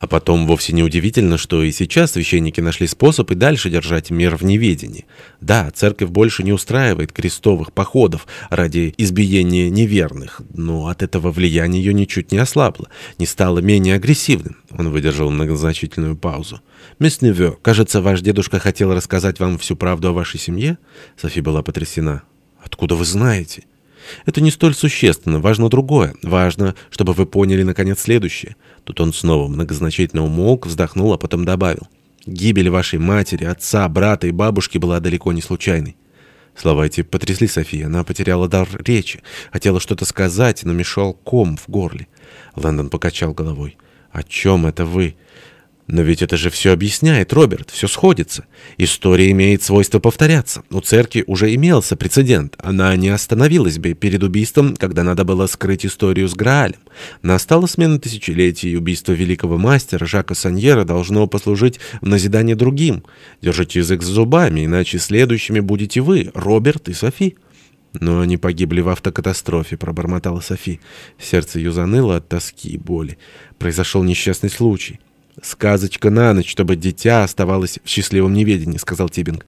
А потом вовсе не удивительно, что и сейчас священники нашли способ и дальше держать мир в неведении. Да, церковь больше не устраивает крестовых походов ради избиения неверных, но от этого влияние ее ничуть не ослабло, не стало менее агрессивным. Он выдержал многозначительную паузу. «Мисс Неве, кажется, ваш дедушка хотел рассказать вам всю правду о вашей семье?» Софи была потрясена. «Откуда вы знаете?» Это не столь существенно, важно другое. Важно, чтобы вы поняли, наконец, следующее. Тут он снова многозначительно умолк, вздохнул, а потом добавил. Гибель вашей матери, отца, брата и бабушки была далеко не случайной. Слова эти потрясли Софию. Она потеряла дар речи. Хотела что-то сказать, но мешал ком в горле. Лэндон покачал головой. «О чем это вы?» Но ведь это же все объясняет, Роберт, все сходится. История имеет свойство повторяться. У церкви уже имелся прецедент. Она не остановилась бы перед убийством, когда надо было скрыть историю с Граалем. Настала смена тысячелетий, и убийство великого мастера Жака Саньера должно послужить в назидание другим. Держите язык за зубами, иначе следующими будете вы, Роберт и Софи. Но они погибли в автокатастрофе, пробормотала Софи. Сердце ее заныло от тоски и боли. Произошел несчастный случай. «Сказочка на ночь, чтобы дитя оставалось в счастливом неведении», — сказал Тибинг.